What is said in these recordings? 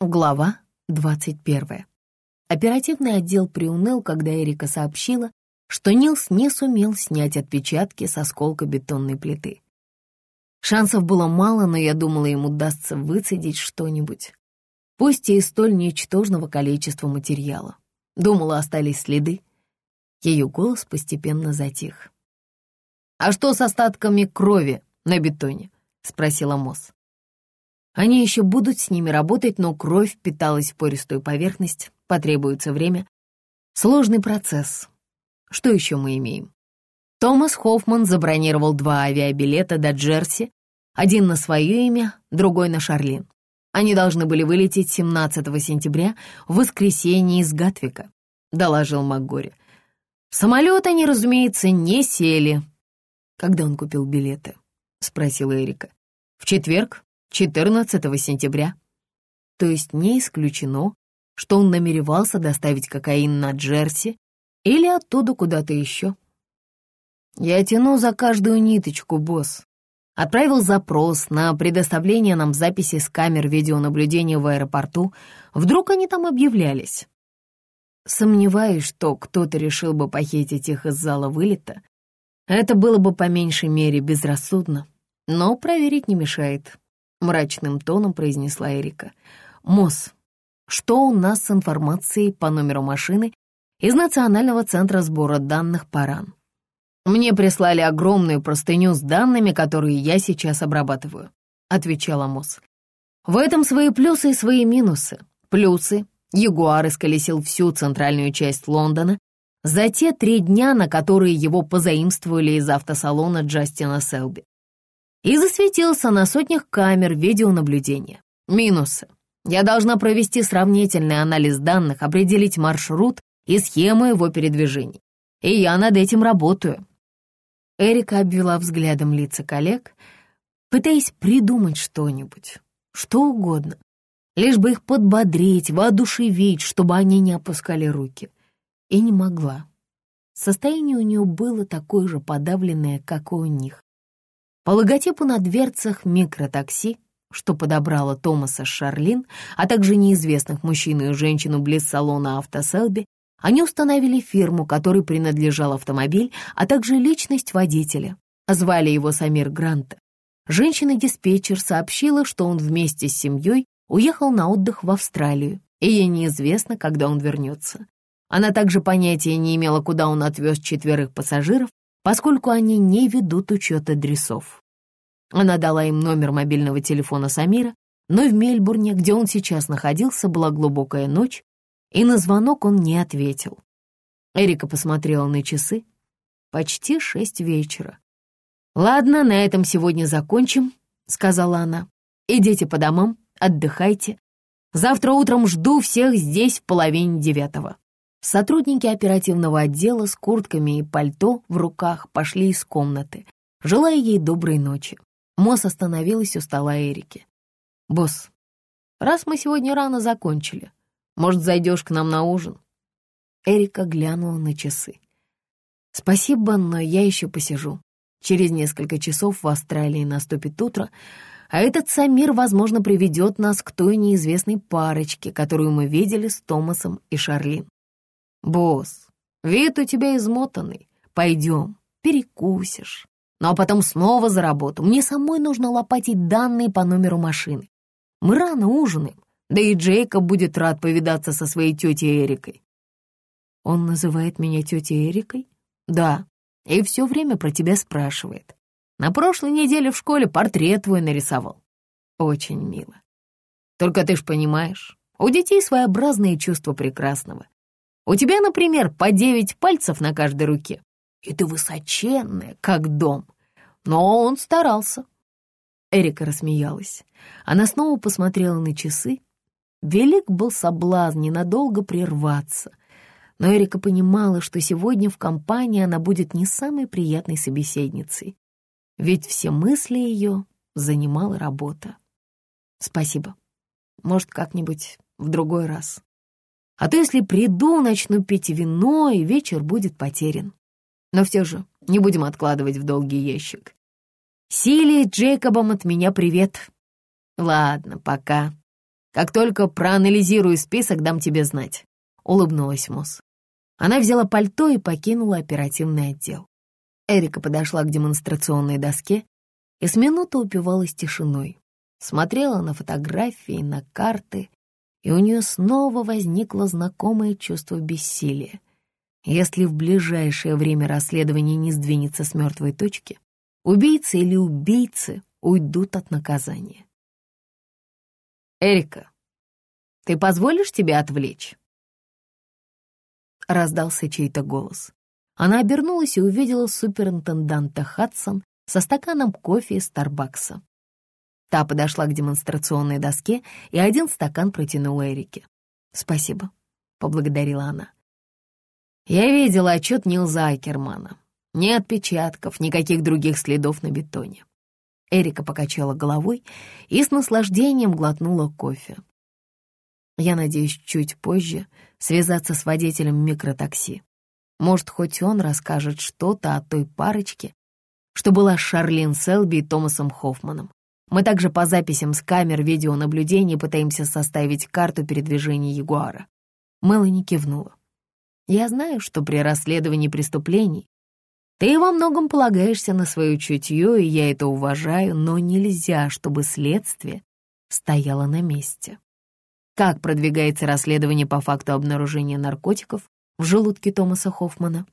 Глава 21. Оперативный отдел приуныл, когда Эрика сообщила, что Нилс не сумел снять отпечатки с осколка бетонной плиты. Шансов было мало, но я думала, им удастся выцедить что-нибудь, пусть и столь ничтожного количества материала. Думала, остались следы. Ее голос постепенно затих. «А что с остатками крови на бетоне?» — спросила Мосс. Они еще будут с ними работать, но кровь впиталась в пористую поверхность, потребуется время. Сложный процесс. Что еще мы имеем? Томас Хоффман забронировал два авиабилета до Джерси, один на свое имя, другой на Шарлин. Они должны были вылететь 17 сентября в воскресенье из Гатвика, доложил МакГори. В самолет они, разумеется, не сели. Когда он купил билеты? Спросила Эрика. В четверг, 14 сентября. То есть не исключено, что он намеревался доставить кокаин на Джерси или оттуда куда-то еще. Я тяну за каждую ниточку, босс. Отправил запрос на предоставление нам записи с камер видеонаблюдения в аэропорту. Вдруг они там объявлялись. Сомневаюсь, что кто-то решил бы похитить их из зала вылета. Это было бы по меньшей мере безрассудно, но проверить не мешает. — мрачным тоном произнесла Эрика. «Мосс, что у нас с информацией по номеру машины из Национального центра сбора данных по РАН? Мне прислали огромную простыню с данными, которые я сейчас обрабатываю», — отвечала Мосс. «В этом свои плюсы и свои минусы. Плюсы — Ягуар исколесил всю центральную часть Лондона за те три дня, на которые его позаимствовали из автосалона Джастина Селби и засветился на сотнях камер видеонаблюдения. Минусы. Я должна провести сравнительный анализ данных, определить маршрут и схему его передвижений. И я над этим работаю. Эрика обвела взглядом лица коллег, пытаясь придумать что-нибудь, что угодно, лишь бы их подбодрить, воодушевить, чтобы они не опускали руки. И не могла. Состояние у нее было такое же подавленное, как и у них. По логотипу на дверцах микротакси, что подобрала Томаса Шарлин, а также неизвестных мужчину и женщину близ салона автоселби, они установили фирму, которой принадлежал автомобиль, а также личность водителя. Звали его Самир Гранта. Женщина-диспетчер сообщила, что он вместе с семьей уехал на отдых в Австралию, и ей неизвестно, когда он вернется. Она также понятия не имела, куда он отвез четверых пассажиров, поскольку они не ведут учет адресов. Она дала им номер мобильного телефона Самира, но в Мельбурне, где он сейчас находился, была глубокая ночь, и на звонок он не ответил. Эрика посмотрела на часы. Почти шесть вечера. «Ладно, на этом сегодня закончим», — сказала она. «Идите по домам, отдыхайте. Завтра утром жду всех здесь в половине девятого». Сотрудники оперативного отдела с куртками и пальто в руках пошли из комнаты, желая ей доброй ночи. Мосс остановилась у стола Эрики. «Босс, раз мы сегодня рано закончили, может, зайдешь к нам на ужин?» Эрика глянула на часы. «Спасибо, но я еще посижу. Через несколько часов в Австралии наступит утро, а этот Самир, возможно, приведет нас к той неизвестной парочке, которую мы видели с Томасом и Шарлин. «Босс, вид у тебя измотанный. Пойдем, перекусишь. Ну а потом снова за работу. Мне самой нужно лопатить данные по номеру машины. Мы рано ужинаем, да и Джейкоб будет рад повидаться со своей тетей Эрикой». «Он называет меня тетей Эрикой?» «Да, и все время про тебя спрашивает. На прошлой неделе в школе портрет твой нарисовал. Очень мило. Только ты ж понимаешь, у детей своеобразные чувства прекрасного. У тебя, например, по девять пальцев на каждой руке, и ты высоченная, как дом. Но он старался». Эрика рассмеялась. Она снова посмотрела на часы. Велик был соблазн ненадолго прерваться. Но Эрика понимала, что сегодня в компании она будет не самой приятной собеседницей. Ведь все мысли ее занимала работа. «Спасибо. Может, как-нибудь в другой раз». А то если приду, начну пить вино, и вечер будет потерян. Но все же не будем откладывать в долгий ящик. Силе и Джейкобам от меня привет. Ладно, пока. Как только проанализирую список, дам тебе знать», — улыбнулась Мосс. Она взяла пальто и покинула оперативный отдел. Эрика подошла к демонстрационной доске и с минуты упивалась тишиной. Смотрела на фотографии, на карты, и у нее снова возникло знакомое чувство бессилия. Если в ближайшее время расследование не сдвинется с мертвой точки, убийцы или убийцы уйдут от наказания. «Эрика, ты позволишь тебе отвлечь?» Раздался чей-то голос. Она обернулась и увидела суперинтенданта Хадсон со стаканом кофе из Старбакса. Та подошла к демонстрационной доске и один стакан протянула Эрике. «Спасибо», — поблагодарила она. «Я видела отчет Нилза Акермана. Ни отпечатков, никаких других следов на бетоне». Эрика покачала головой и с наслаждением глотнула кофе. Я надеюсь чуть позже связаться с водителем микротакси. Может, хоть он расскажет что-то о той парочке, что была Шарлин Селби и Томасом Хоффманом. Мы также по записям с камер видеонаблюдения пытаемся составить карту передвижения Ягуара. Мелани кивнула. Я знаю, что при расследовании преступлений ты во многом полагаешься на свое чутье, и я это уважаю, но нельзя, чтобы следствие стояло на месте. Как продвигается расследование по факту обнаружения наркотиков в желудке Томаса Хоффмана?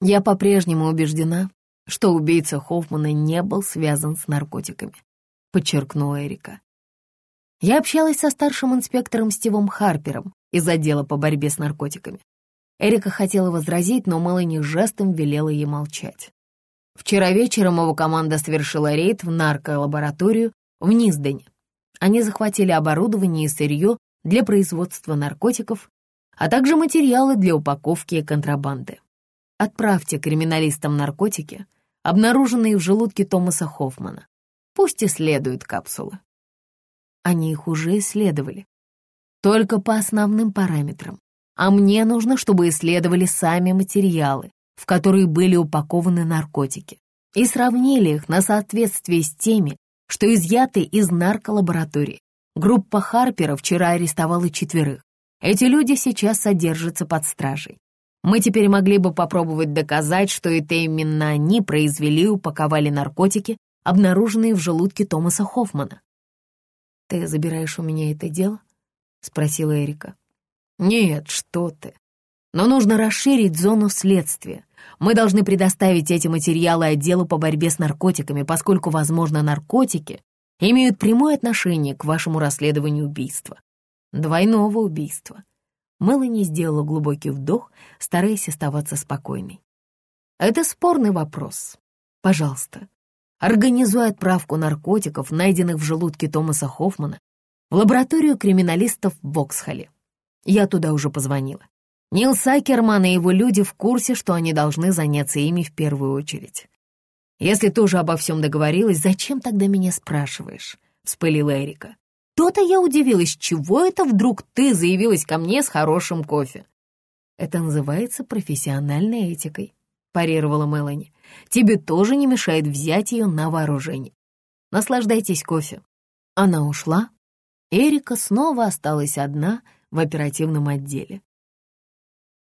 Я по-прежнему убеждена, что убийца Хоффмана не был связан с наркотиками подчеркнула Эрика. Я общалась со старшим инспектором Стивом Харпером из отдела по борьбе с наркотиками. Эрика хотела возразить, но Мелани жестом велела ей молчать. Вчера вечером его команда совершила рейд в нарколабораторию в Низдене. Они захватили оборудование и сырье для производства наркотиков, а также материалы для упаковки и контрабанды. Отправьте криминалистам наркотики, обнаруженные в желудке Томаса Хоффмана. Пусть исследуют капсулы. Они их уже исследовали. Только по основным параметрам. А мне нужно, чтобы исследовали сами материалы, в которые были упакованы наркотики, и сравнили их на соответствие с теми, что изъяты из нарколаборатории. Группа Харпера вчера арестовала четверых. Эти люди сейчас содержатся под стражей. Мы теперь могли бы попробовать доказать, что это именно они произвели и упаковали наркотики обнаруженные в желудке Томаса Хоффмана. «Ты забираешь у меня это дело?» — спросила Эрика. «Нет, что ты. Но нужно расширить зону следствия. Мы должны предоставить эти материалы отделу по борьбе с наркотиками, поскольку, возможно, наркотики имеют прямое отношение к вашему расследованию убийства. Двойного убийства». Мелани сделала глубокий вдох, стараясь оставаться спокойной. «Это спорный вопрос. Пожалуйста, организуя отправку наркотиков, найденных в желудке Томаса Хоффмана, в лабораторию криминалистов в Воксхолле. Я туда уже позвонила. Нил Сакерман и его люди в курсе, что они должны заняться ими в первую очередь. «Если ты уже обо всем договорилась, зачем тогда меня спрашиваешь?» — вспылила Эрика. «То-то я удивилась, чего это вдруг ты заявилась ко мне с хорошим кофе?» «Это называется профессиональной этикой», — парировала Мелани тебе тоже не мешает взять ее на вооружение. Наслаждайтесь кофе». Она ушла. Эрика снова осталась одна в оперативном отделе.